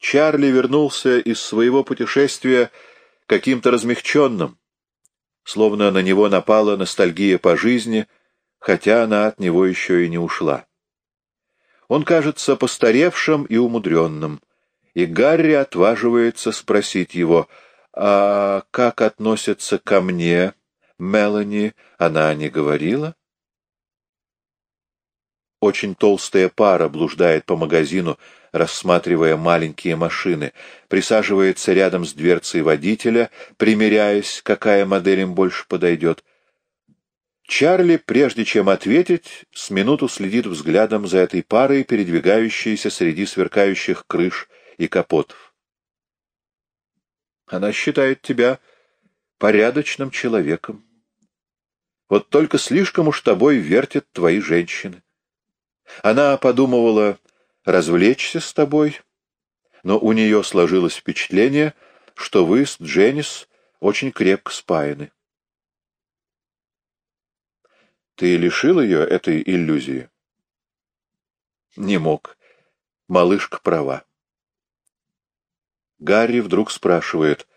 Чарли вернулся из своего путешествия каким-то размягченным, словно на него напала ностальгия по жизни, хотя она от него еще и не ушла. Он кажется постаревшим и умудренным, и Гарри отваживается спросить его, «А как относятся ко мне, Мелани, она не говорила?» Очень толстая пара блуждает по магазину, рассматривая маленькие машины, присаживается рядом с дверцей водителя, примеряясь, какая модель им больше подойдет. Чарли, прежде чем ответить, с минуту следит взглядом за этой парой, передвигающейся среди сверкающих крыш и капотов. Она считает тебя порядочным человеком. Вот только слишком уж тобой вертят твои женщины. Она подумывала развлечься с тобой, но у нее сложилось впечатление, что вы с Дженнис очень крепко спаяны. Ты лишил ее этой иллюзии? Не мог. Малышка права. Гарри вдруг спрашивает,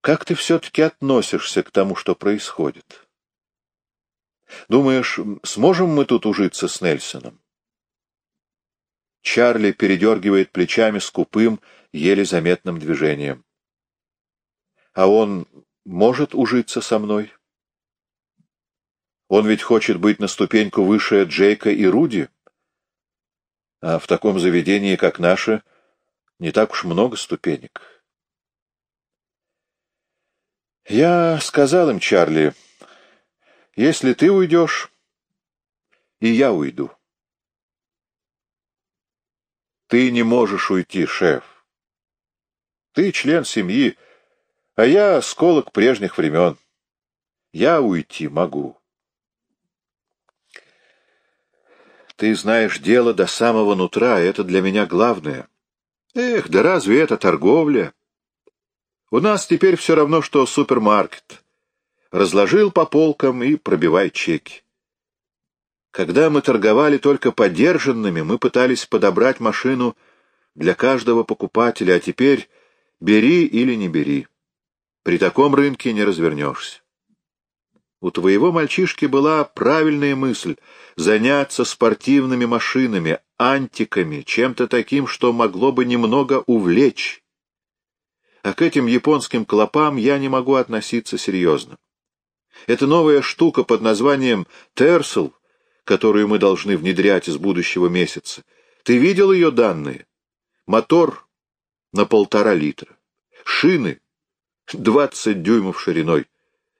«Как ты все-таки относишься к тому, что происходит? Думаешь, сможем мы тут ужиться с Нельсоном?» Чарли передергивает плечами скупым, еле заметным движением. «А он может ужиться со мной?» Он ведь хочет быть на ступеньку выше Джейка и Руди. А в таком заведении, как наше, не так уж много ступенек. Я сказал им, Чарли, если ты уйдешь, и я уйду. Ты не можешь уйти, шеф. Ты член семьи, а я сколок прежних времен. Я уйти могу. Ты знаешь дело до самого нутра, это для меня главное. Эх, да разве это торговля? У нас теперь все равно, что супермаркет. Разложил по полкам и пробивай чеки. Когда мы торговали только подержанными, мы пытались подобрать машину для каждого покупателя, а теперь бери или не бери. При таком рынке не развернешься. У твоего мальчишки была правильная мысль — заняться спортивными машинами, антиками, чем-то таким, что могло бы немного увлечь. А к этим японским клопам я не могу относиться серьезно. Это новая штука под названием «Терсел», которую мы должны внедрять из будущего месяца. Ты видел ее данные? Мотор на полтора литра. Шины — двадцать дюймов шириной.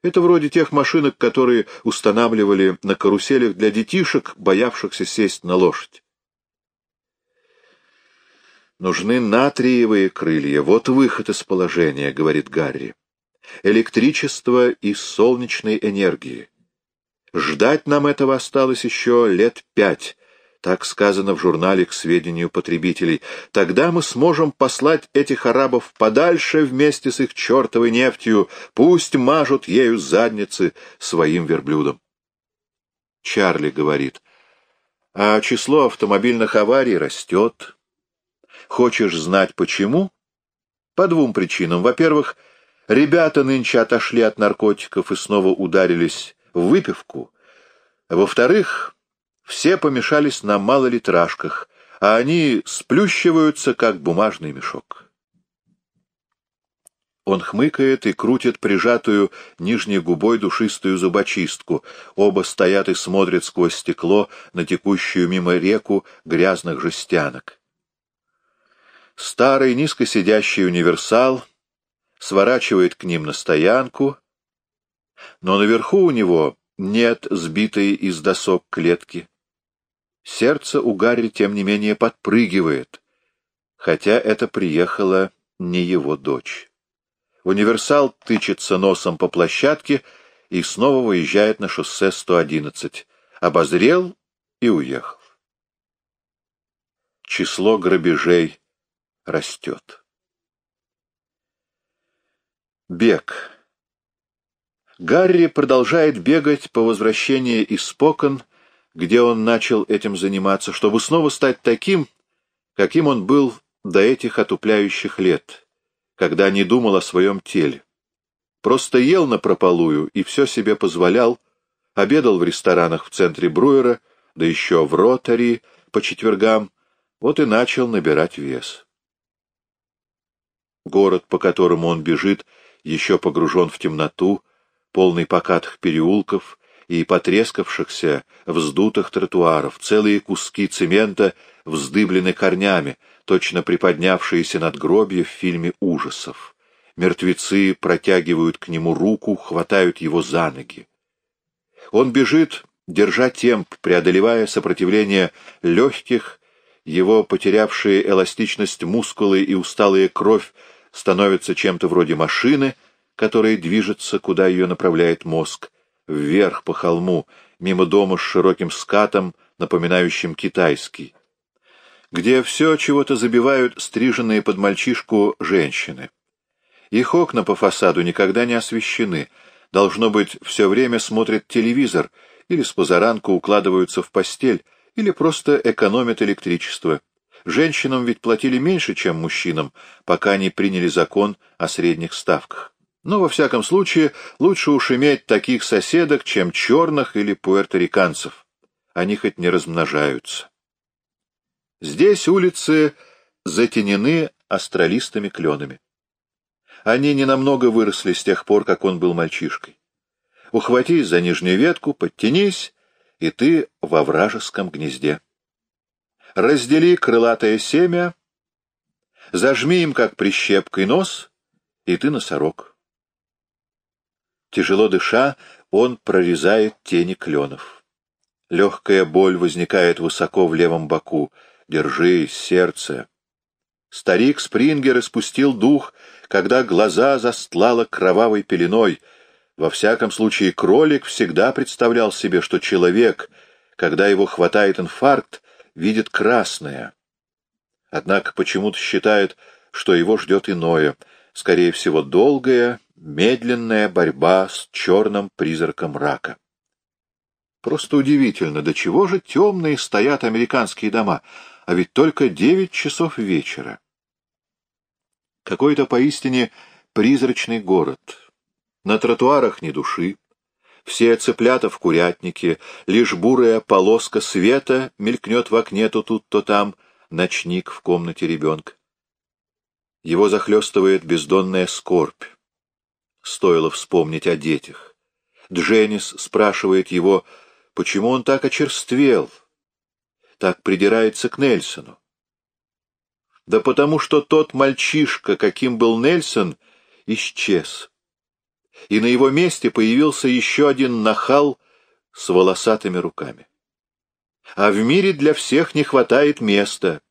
Это вроде тех машинок, которые устанавливали на каруселях для детишек, боявшихся сесть на лошадь. «Нужны натриевые крылья. Вот выход из положения», — говорит Гарри. «Электричество из солнечной энергии. Ждать нам этого осталось еще лет пять, так сказано в журнале к сведению потребителей, тогда мы сможем послать этих арабов подальше вместе с их чертовой нефтью, пусть мажут ею задницы своим верблюдом. Чарли говорит, а число автомобильных аварий растет. Хочешь знать почему? По двум причинам. Во-первых, ребята нынче отошли от наркотиков и снова ударились выпивку. Во-вторых, все помешались на малолитражках, а они сплющиваются, как бумажный мешок. Он хмыкает и крутит прижатую нижней губой душистую зубочистку. Оба стоят и смотрят сквозь стекло на текущую мимо реку грязных жестянок. Старый низко сидящий универсал сворачивает к ним на стоянку, но наверху у него нет сбитой из досок клетки. Сердце у Гарри, тем не менее, подпрыгивает, хотя это приехала не его дочь. Универсал тычется носом по площадке и снова выезжает на шоссе 111. Обозрел и уехал. Число грабежей растет. Бег. Гарри продолжает бегать по возвращении из Спокон, где он начал этим заниматься, чтобы снова стать таким, каким он был до этих отупляющих лет, когда не думал о своем теле. Просто ел на прополую и все себе позволял, обедал в ресторанах в центре Бруера, да еще в Ротари по четвергам, вот и начал набирать вес. Город, по которому он бежит, еще погружен в темноту, полный покатых переулков и потрескавшихся, вздутых тротуаров, целые куски цемента вздыблены корнями, точно приподнявшиеся над гробья в фильме ужасов. Мертвецы протягивают к нему руку, хватают его за ноги. Он бежит, держа темп, преодолевая сопротивление легких, его потерявшие эластичность мускулы и усталая кровь становятся чем-то вроде машины, которая движется, куда ее направляет мозг, вверх по холму, мимо дома с широким скатом, напоминающим китайский, где все чего-то забивают стриженные под мальчишку женщины. Их окна по фасаду никогда не освещены, должно быть, все время смотрят телевизор или с позаранку укладываются в постель, или просто экономят электричество. Женщинам ведь платили меньше, чем мужчинам, пока не приняли закон о средних ставках. Но, во всяком случае, лучше уж иметь таких соседок, чем черных или пуэрториканцев. Они хоть не размножаются. Здесь улицы затенены астралистыми кленами. Они ненамного выросли с тех пор, как он был мальчишкой. Ухватись за нижнюю ветку, подтянись, и ты во вражеском гнезде. Раздели крылатое семя, зажми им, как прищепкой, нос, и ты носорог. Тяжело дыша, он прорезает тени кленов. Легкая боль возникает высоко в левом боку. Держись, сердце. Старик Спрингер испустил дух, когда глаза застлала кровавой пеленой — во всяком случае, кролик всегда представлял себе, что человек, когда его хватает инфаркт, видит красное. Однако почему-то считает, что его ждет иное, скорее всего, долгая, медленная борьба с черным призраком рака. Просто удивительно, до чего же темные стоят американские дома, а ведь только девять часов вечера. Какой-то поистине призрачный город — на тротуарах ни души. Все цыплята в курятнике, лишь бурая полоска света мелькнет в окне то тут, то там, ночник в комнате ребенка. Его захлестывает бездонная скорбь. Стоило вспомнить о детях. Дженнис спрашивает его, почему он так очерствел, так придирается к Нельсону. Да потому что тот мальчишка, каким был Нельсон, исчез и на его месте появился еще один нахал с волосатыми руками. А в мире для всех не хватает места.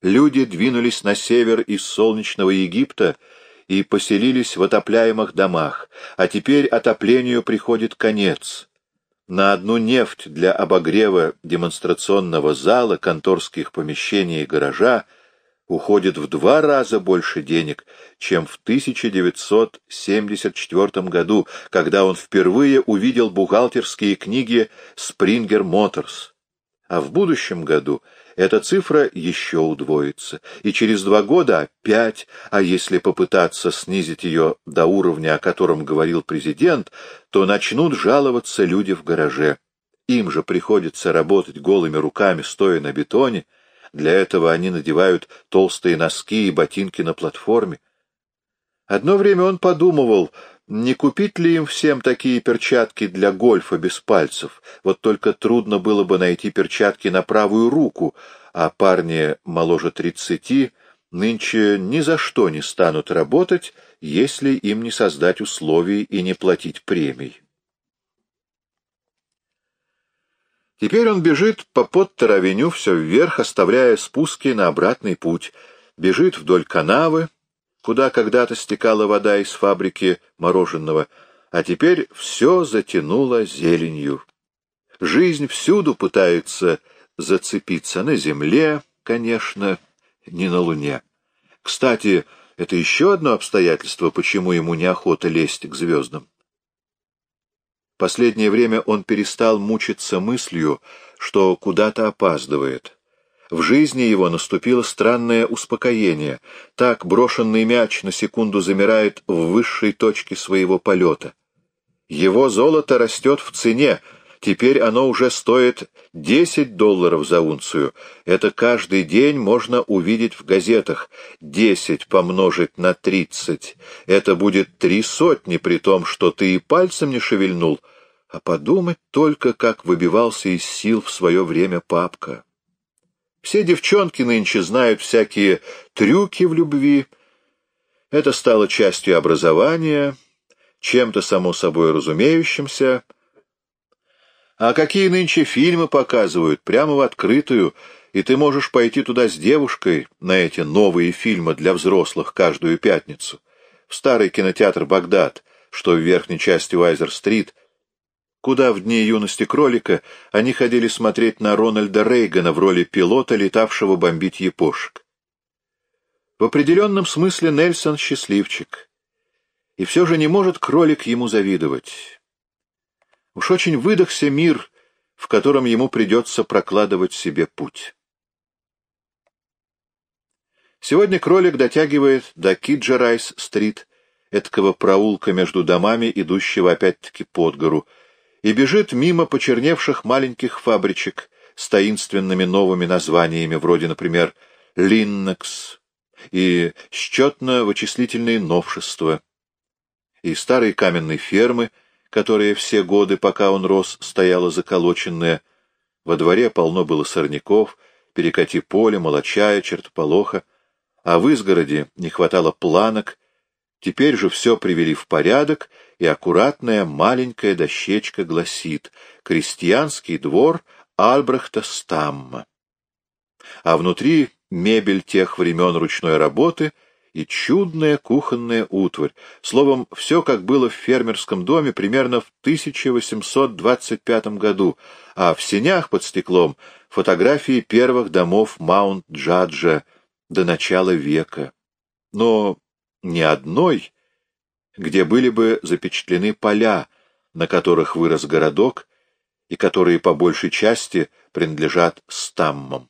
Люди двинулись на север из солнечного Египта и поселились в отопляемых домах, а теперь отоплению приходит конец. На одну нефть для обогрева демонстрационного зала, конторских помещений и гаража — уходит в два раза больше денег, чем в 1974 году, когда он впервые увидел бухгалтерские книги Springer Motors. А в будущем году эта цифра еще удвоится, и через два года опять, а если попытаться снизить ее до уровня, о котором говорил президент, то начнут жаловаться люди в гараже. Им же приходится работать голыми руками, стоя на бетоне, для этого они надевают толстые носки и ботинки на платформе. Одно время он подумывал, не купить ли им всем такие перчатки для гольфа без пальцев. Вот только трудно было бы найти перчатки на правую руку, а парни моложе тридцати нынче ни за что не станут работать, если им не создать условий и не платить премий. Теперь он бежит по Поттер-авеню все вверх, оставляя спуски на обратный путь. Бежит вдоль канавы, куда когда-то стекала вода из фабрики мороженого, а теперь все затянуло зеленью. Жизнь всюду пытается зацепиться на земле, конечно, не на луне. Кстати, это еще одно обстоятельство, почему ему неохота лезть к звездам. Последнее время он перестал мучиться мыслью, что куда-то опаздывает. В жизни его наступило странное успокоение. Так брошенный мяч на секунду замирает в высшей точке своего полета. Его золото растет в цене, теперь оно уже стоит 10 долларов за унцию. Это каждый день можно увидеть в газетах. 10 помножить на 30 — это будет три сотни, при том, что ты и пальцем не шевельнул. А подумать только, как выбивался из сил в свое время папка. Все девчонки нынче знают всякие трюки в любви. Это стало частью образования — чем-то само собой разумеющимся. А какие нынче фильмы показывают, прямо в открытую, и ты можешь пойти туда с девушкой на эти новые фильмы для взрослых каждую пятницу. В старый кинотеатр «Багдад», что в верхней части Уайзер-стрит, куда в дни юности кролика они ходили смотреть на Рональда Рейгана в роли пилота, летавшего бомбить япошек. В определенном смысле Нельсон счастливчик. И все же не может кролик ему завидовать. Уж очень выдохся мир, в котором ему придется прокладывать себе путь. Сегодня кролик дотягивает до Киджерайс-стрит, этакого проулка между домами, идущего опять-таки под гору, и бежит мимо почерневших маленьких фабричек с таинственными новыми названиями, вроде, например, «Линнекс» и «Счетно-вычислительные новшества» и старой каменной фермы, которая все годы, пока он рос, стояла заколоченная. Во дворе полно было сорняков, перекати поле, молочая, чертополоха, а в изгороде не хватало планок. Теперь же все привели в порядок, и аккуратная маленькая дощечка гласит «Крестьянский двор Альбрехта Стамма». А внутри мебель тех времен ручной работы — и чудная кухонная утварь. Словом, все как было в фермерском доме примерно в 1825 году, а в сенях под стеклом фотографии первых домов Маунт-Джаджа до начала века. Но ни одной, где были бы запечатлены поля, на которых вырос городок, и которые по большей части принадлежат стаммам.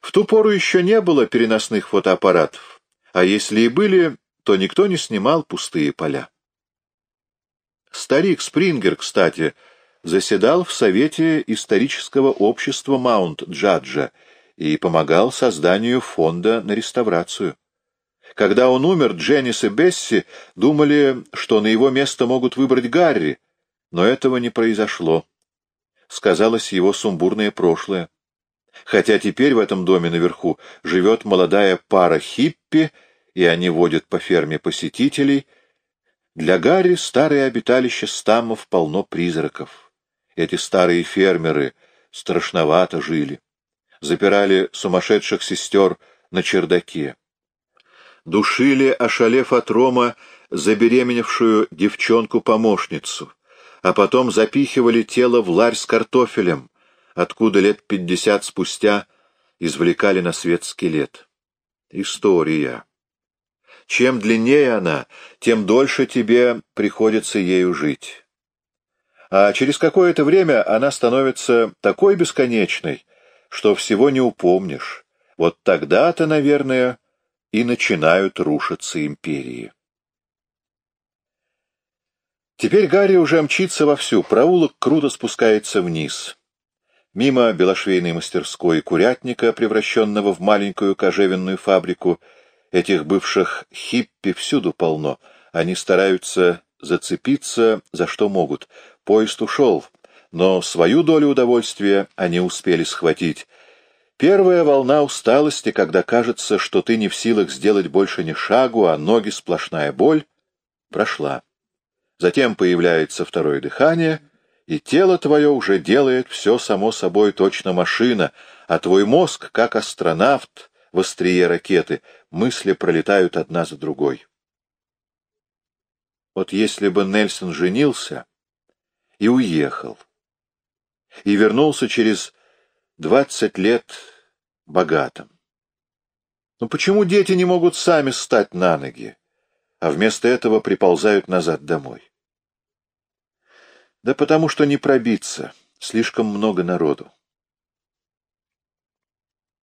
В ту пору еще не было переносных фотоаппаратов, а если и были, то никто не снимал пустые поля. Старик Спрингер, кстати, заседал в Совете исторического общества Маунт-Джаджа и помогал созданию фонда на реставрацию. Когда он умер, Дженнис и Бесси думали, что на его место могут выбрать Гарри, но этого не произошло. Сказалось его сумбурное прошлое. Хотя теперь в этом доме наверху живет молодая пара хиппи, и они водят по ферме посетителей, для Гарри старое обиталище стаммов полно призраков. Эти старые фермеры страшновато жили. Запирали сумасшедших сестер на чердаке. Душили, ошалев от рома, забеременевшую девчонку-помощницу, а потом запихивали тело в ларь с картофелем, откуда лет пятьдесят спустя извлекали на свет скелет. История. Чем длиннее она, тем дольше тебе приходится ею жить. А через какое-то время она становится такой бесконечной, что всего не упомнишь. Вот тогда-то, наверное, и начинают рушиться империи. Теперь Гарри уже мчится вовсю, проулок круто спускается вниз. Мимо белошвейной мастерской курятника, превращенного в маленькую кожевенную фабрику, Этих бывших хиппи всюду полно. Они стараются зацепиться за что могут. Поезд ушел, но свою долю удовольствия они успели схватить. Первая волна усталости, когда кажется, что ты не в силах сделать больше ни шагу, а ноги сплошная боль, прошла. Затем появляется второе дыхание, и тело твое уже делает все само собой точно машина, а твой мозг, как астронавт, в острие ракеты, мысли пролетают одна за другой. Вот если бы Нельсон женился и уехал, и вернулся через двадцать лет богатым. Но почему дети не могут сами встать на ноги, а вместо этого приползают назад домой? Да потому что не пробиться, слишком много народу.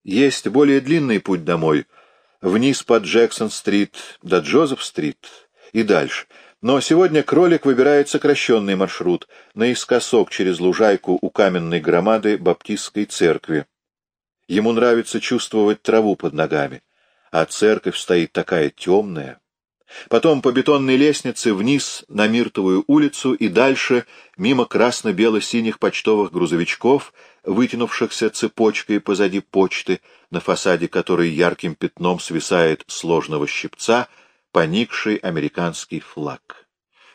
Есть более длинный путь домой, вниз по Джексон-стрит до Джозеф-стрит и дальше. Но сегодня кролик выбирает сокращенный маршрут, наискосок через лужайку у каменной громады Баптистской церкви. Ему нравится чувствовать траву под ногами, а церковь стоит такая темная. Потом по бетонной лестнице вниз на Миртовую улицу и дальше мимо красно-бело-синих почтовых грузовичков, вытянувшихся цепочкой позади почты, на фасаде которой ярким пятном свисает сложного щипца поникший американский флаг.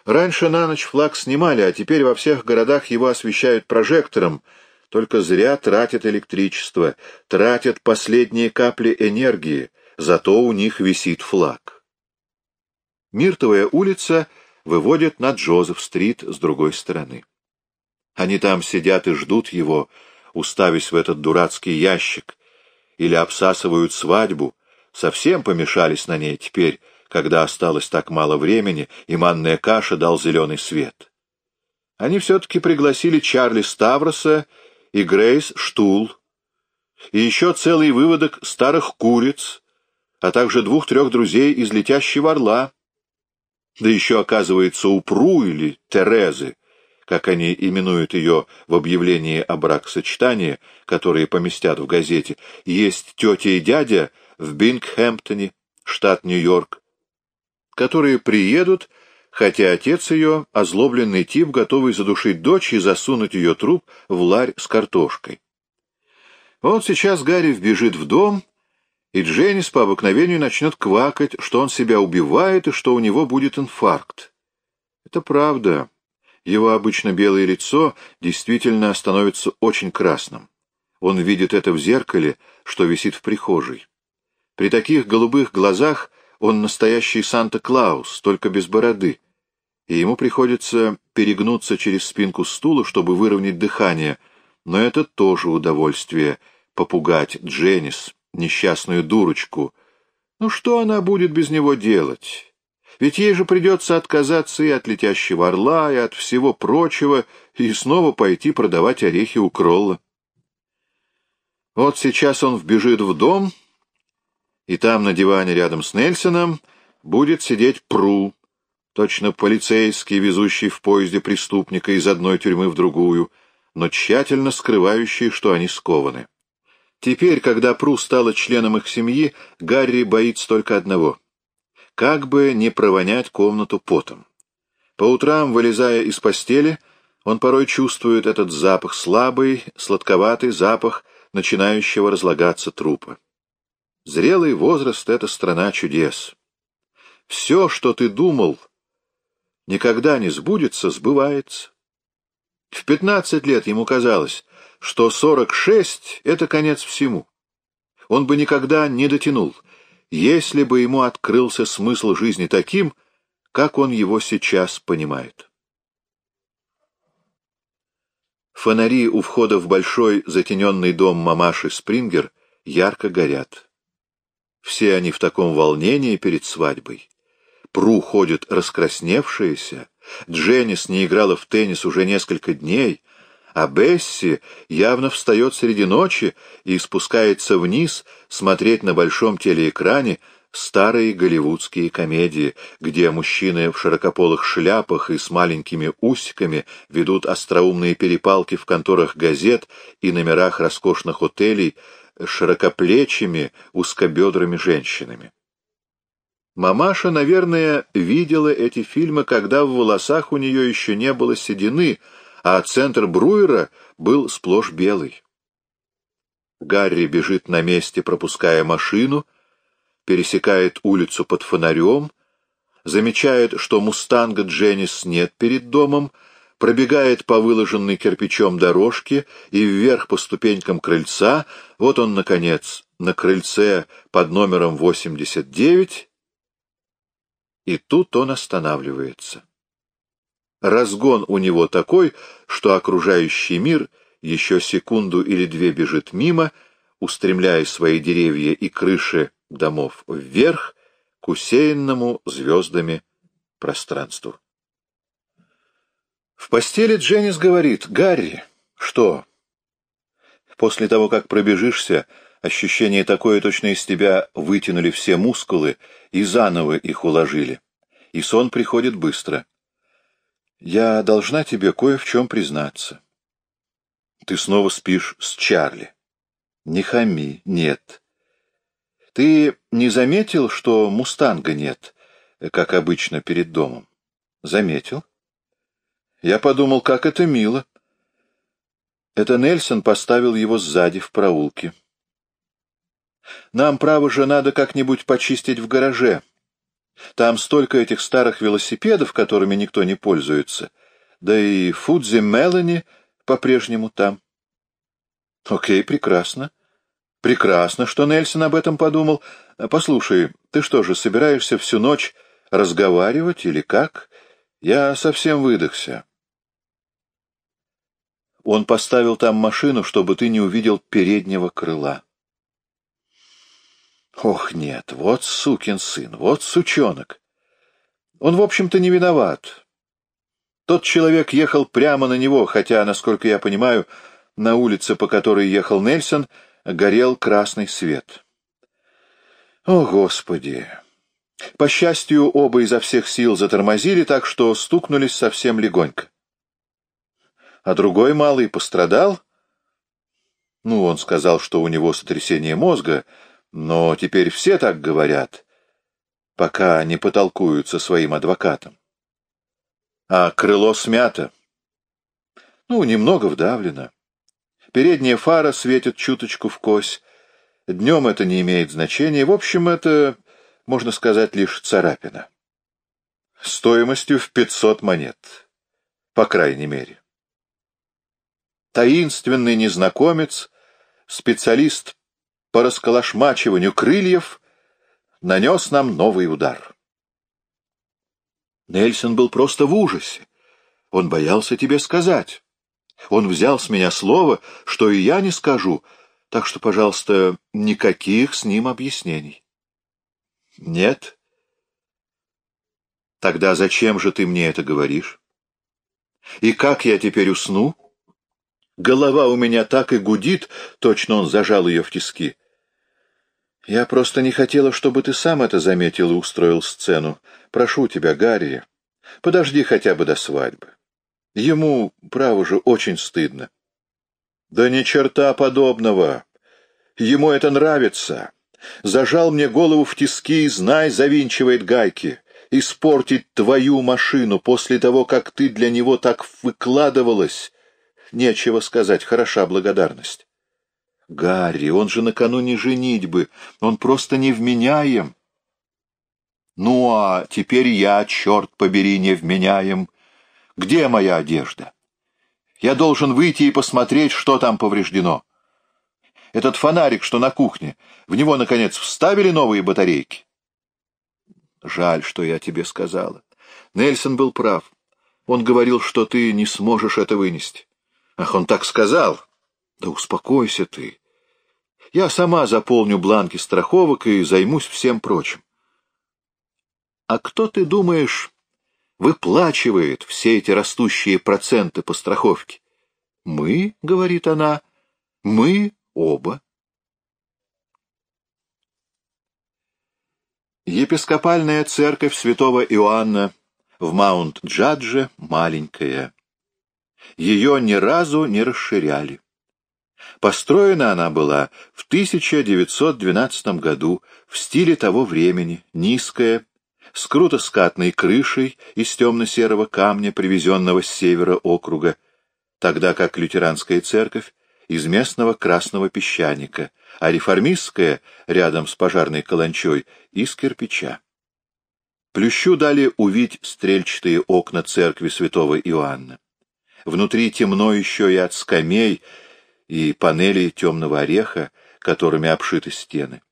Раньше на ночь флаг снимали, а теперь во всех городах его освещают прожектором, только зря тратят электричество, тратят последние капли энергии, зато у них висит флаг. Миртовая улица выводит на Джозеф-стрит с другой стороны. Они там сидят и ждут его, уставясь в этот дурацкий ящик, или обсасывают свадьбу, совсем помешались на ней теперь, когда осталось так мало времени, и манная каша дал зеленый свет. Они все-таки пригласили Чарли Ставроса и Грейс Штул, и еще целый выводок старых куриц, а также двух-трех друзей из «Летящего орла», да еще, оказывается, упру или Терезы, как они именуют ее в объявлении о бракосочетании, которые поместят в газете, есть тетя и дядя в Бингхэмптоне, штат Нью-Йорк, которые приедут, хотя отец ее — озлобленный тип, готовый задушить дочь и засунуть ее труп в ларь с картошкой. Вот сейчас Гарри вбежит в дом — и Дженнис по обыкновению начнет квакать, что он себя убивает и что у него будет инфаркт. Это правда. Его обычно белое лицо действительно становится очень красным. Он видит это в зеркале, что висит в прихожей. При таких голубых глазах он настоящий Санта-Клаус, только без бороды, и ему приходится перегнуться через спинку стула, чтобы выровнять дыхание, но это тоже удовольствие — попугать Дженнис, несчастную дурочку. Ну что она будет без него делать? Ведь ей же придется отказаться и от летящего орла, и от всего прочего, и снова пойти продавать орехи у Кролла. Вот сейчас он вбежит в дом, и там на диване рядом с Нельсоном будет сидеть Пру, точно полицейский, везущий в поезде преступника из одной тюрьмы в другую, но тщательно скрывающий, что они скованы. Теперь, когда Пру стала членом их семьи, Гарри боится только одного — как бы не провонять комнату потом. По утрам, вылезая из постели, он порой чувствует этот запах, слабый, сладковатый запах начинающего разлагаться трупа. Зрелый возраст — это страна чудес. Все, что ты думал, никогда не сбудется, сбывается. В пятнадцать лет ему казалось, что 46 — это конец всему. Он бы никогда не дотянул, если бы ему открылся смысл жизни таким, как он его сейчас понимает. Фонари у входа в большой затененный дом мамаши Спрингер ярко горят. Все они в таком волнении перед свадьбой. Пру ходит раскрасневшаяся, Дженнис не играла в теннис уже несколько дней — а Бесси явно встает среди ночи и спускается вниз смотреть на большом телеэкране старые голливудские комедии, где мужчины в широкополых шляпах и с маленькими усиками ведут остроумные перепалки в конторах газет и номерах роскошных отелей широкоплечими, узкобедрыми женщинами. Мамаша, наверное, видела эти фильмы, когда в волосах у нее еще не было седины, а центр Бруера был сплошь белый. Гарри бежит на месте, пропуская машину, пересекает улицу под фонарем, замечает, что мустанга Дженнис нет перед домом, пробегает по выложенной кирпичом дорожке и вверх по ступенькам крыльца, вот он, наконец, на крыльце под номером 89, и тут он останавливается. Разгон у него такой, что окружающий мир еще секунду или две бежит мимо, устремляя свои деревья и крыши домов вверх к усеянному звездами пространству. В постели Дженнис говорит, «Гарри, что?» После того, как пробежишься, Ощущение такое, точно из тебя вытянули все мускулы и заново их уложили. И сон приходит быстро. Я должна тебе кое в чем признаться. Ты снова спишь с Чарли. Не хами, нет. Ты не заметил, что мустанга нет, как обычно перед домом? Заметил. Я подумал, как это мило. Это Нельсон поставил его сзади в проулке. Нам, право же, надо как-нибудь почистить в гараже. Там столько этих старых велосипедов, которыми никто не пользуется. Да и Фудзи Мелани по-прежнему там. Окей, прекрасно. Прекрасно, что Нельсон об этом подумал. Послушай, ты что же, собираешься всю ночь разговаривать или как? Я совсем выдохся. Он поставил там машину, чтобы ты не увидел переднего крыла. Ох, нет, вот сукин сын, вот сучонок. Он, в общем-то, не виноват. Тот человек ехал прямо на него, хотя, насколько я понимаю, на улице, по которой ехал Нельсон, горел красный свет. О, Господи! По счастью, оба изо всех сил затормозили, так что стукнулись совсем легонько. А другой малый пострадал? Ну, он сказал, что у него сотрясение мозга, но теперь все так говорят, пока не потолкуют со своим адвокатом. А крыло смято. Ну, немного вдавлено. Передняя фара светит чуточку в кось. Днем это не имеет значения. В общем, это, можно сказать, лишь царапина. Стоимостью в пятьсот монет. По крайней мере. Таинственный незнакомец, специалист по расколошмачиванию крыльев, нанес нам новый удар. Нельсон был просто в ужасе. Он боялся тебе сказать. Он взял с меня слово, что и я не скажу, так что, пожалуйста, никаких с ним объяснений. Нет? Тогда зачем же ты мне это говоришь? И как я теперь усну? Голова у меня так и гудит, точно он зажал ее в тиски. Я просто не хотела, чтобы ты сам это заметил и устроил сцену. Прошу тебя, Гарри, подожди хотя бы до свадьбы. Ему, право же, очень стыдно. Да ни черта подобного. Ему это нравится. Зажал мне голову в тиски и, знай, завинчивает гайки. Испортить твою машину после того, как ты для него так выкладывалась. Нечего сказать, хороша благодарность. Гарри, он же накануне женитьбы, он просто невменяем. Ну а теперь я, черт побери, невменяем. Где моя одежда? Я должен выйти и посмотреть, что там повреждено. Этот фонарик, что на кухне, в него, наконец, вставили новые батарейки? Жаль, что я тебе сказала. Нельсон был прав. Он говорил, что ты не сможешь это вынести. Ах, он так сказал. Да успокойся ты. Я сама заполню бланки страховок и займусь всем прочим. А кто, ты думаешь, выплачивает все эти растущие проценты по страховке. Мы, — говорит она, — мы оба. Епископальная церковь святого Иоанна в Маунт-Джадже маленькая. Ее ни разу не расширяли. Построена она была в 1912 году в стиле того времени, низкая, с круто-скатной крышей из темно-серого камня, привезенного с севера округа, тогда как лютеранская церковь из местного красного песчаника, а реформистская, рядом с пожарной каланчой, из кирпича. Плющу дали увидеть стрельчатые окна церкви святого Иоанна. Внутри темно еще и от скамей и панелей темного ореха, которыми обшиты стены.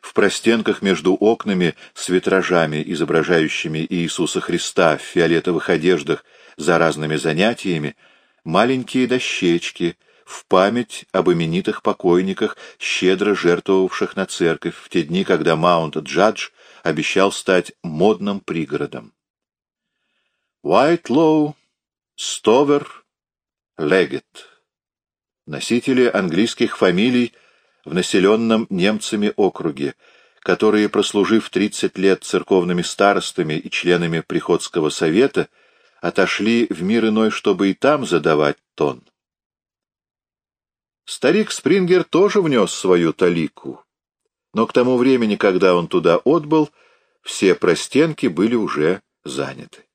В простенках между окнами с витражами, изображающими Иисуса Христа в фиолетовых одеждах за разными занятиями, маленькие дощечки в память об именитых покойниках, щедро жертвовавших на церковь в те дни, когда Маунт-Джадж обещал стать модным пригородом. Уайтлоу, Стовер, Легет. Носители английских фамилий в населенном немцами округе, которые, прослужив 30 лет церковными старостами и членами приходского совета, отошли в мир иной, чтобы и там задавать тон. Старик Спрингер тоже внес свою талику, но к тому времени, когда он туда отбыл, все простенки были уже заняты.